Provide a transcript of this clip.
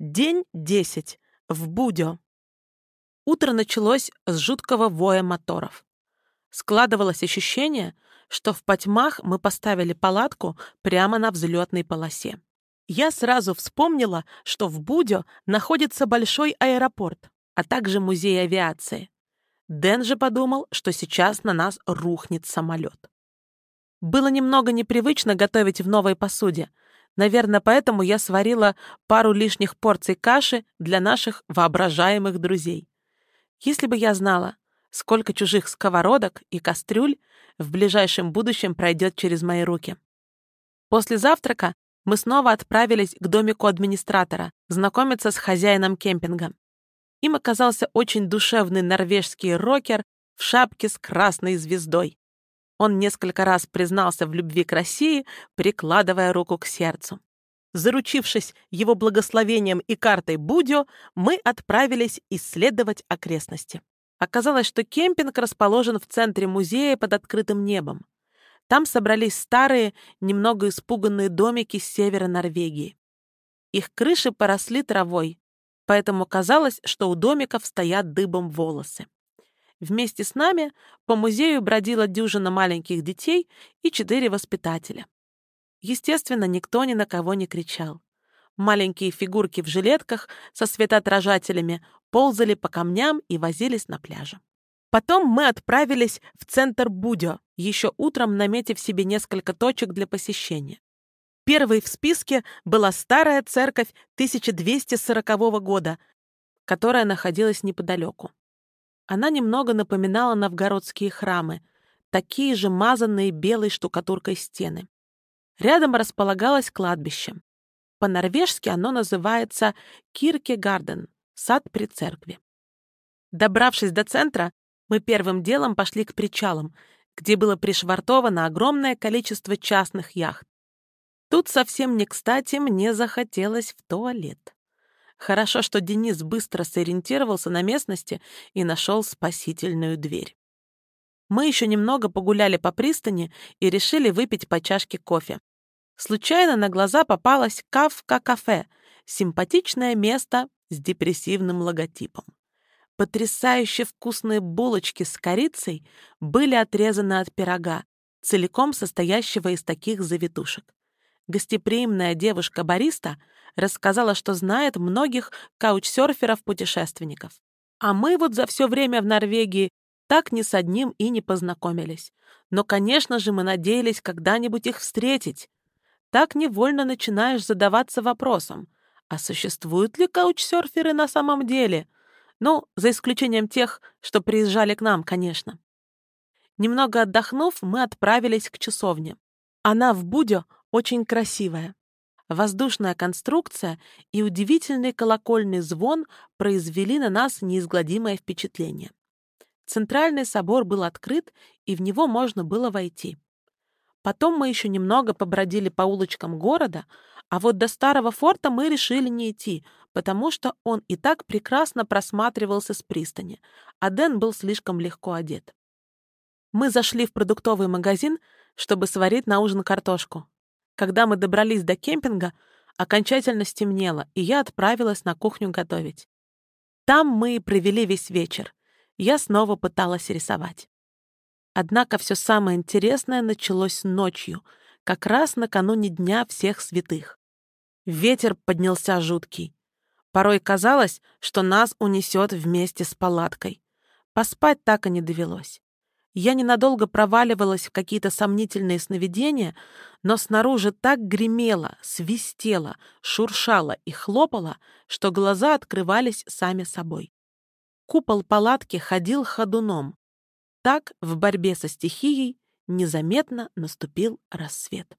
День 10. В Будё. Утро началось с жуткого воя моторов. Складывалось ощущение, что в потьмах мы поставили палатку прямо на взлетной полосе. Я сразу вспомнила, что в Будё находится большой аэропорт, а также музей авиации. Дэн же подумал, что сейчас на нас рухнет самолет. Было немного непривычно готовить в новой посуде — Наверное, поэтому я сварила пару лишних порций каши для наших воображаемых друзей. Если бы я знала, сколько чужих сковородок и кастрюль в ближайшем будущем пройдет через мои руки. После завтрака мы снова отправились к домику администратора знакомиться с хозяином кемпинга. Им оказался очень душевный норвежский рокер в шапке с красной звездой. Он несколько раз признался в любви к России, прикладывая руку к сердцу. Заручившись его благословением и картой Будио, мы отправились исследовать окрестности. Оказалось, что кемпинг расположен в центре музея под открытым небом. Там собрались старые, немного испуганные домики с севера Норвегии. Их крыши поросли травой, поэтому казалось, что у домиков стоят дыбом волосы. Вместе с нами по музею бродила дюжина маленьких детей и четыре воспитателя. Естественно, никто ни на кого не кричал. Маленькие фигурки в жилетках со светоотражателями ползали по камням и возились на пляже. Потом мы отправились в центр Будё, еще утром наметив себе несколько точек для посещения. Первой в списке была старая церковь 1240 года, которая находилась неподалеку. Она немного напоминала новгородские храмы, такие же мазанные белой штукатуркой стены. Рядом располагалось кладбище. По-норвежски оно называется Киркегарден, сад при церкви. Добравшись до центра, мы первым делом пошли к причалам, где было пришвартовано огромное количество частных яхт. Тут совсем не кстати мне захотелось в туалет. Хорошо, что Денис быстро сориентировался на местности и нашел спасительную дверь. Мы еще немного погуляли по пристани и решили выпить по чашке кофе. Случайно на глаза попалось Кавка-кафе, симпатичное место с депрессивным логотипом. Потрясающе вкусные булочки с корицей были отрезаны от пирога, целиком состоящего из таких завитушек. Гостеприимная девушка-бариста рассказала, что знает многих каучсерферов-путешественников. А мы вот за все время в Норвегии так ни с одним и не познакомились. Но, конечно же, мы надеялись когда-нибудь их встретить. Так невольно начинаешь задаваться вопросом, а существуют ли каучсерферы на самом деле? Ну, за исключением тех, что приезжали к нам, конечно. Немного отдохнув, мы отправились к часовне. Она в Будё очень красивая. Воздушная конструкция и удивительный колокольный звон произвели на нас неизгладимое впечатление. Центральный собор был открыт, и в него можно было войти. Потом мы еще немного побродили по улочкам города, а вот до старого форта мы решили не идти, потому что он и так прекрасно просматривался с пристани, а Дэн был слишком легко одет. Мы зашли в продуктовый магазин, чтобы сварить на ужин картошку. Когда мы добрались до кемпинга, окончательно стемнело, и я отправилась на кухню готовить. Там мы и провели весь вечер. Я снова пыталась рисовать. Однако все самое интересное началось ночью, как раз накануне Дня всех святых. Ветер поднялся жуткий. Порой казалось, что нас унесет вместе с палаткой. Поспать так и не довелось. Я ненадолго проваливалась в какие-то сомнительные сновидения, но снаружи так гремело, свистело, шуршало и хлопало, что глаза открывались сами собой. Купол палатки ходил ходуном. Так, в борьбе со стихией, незаметно наступил рассвет.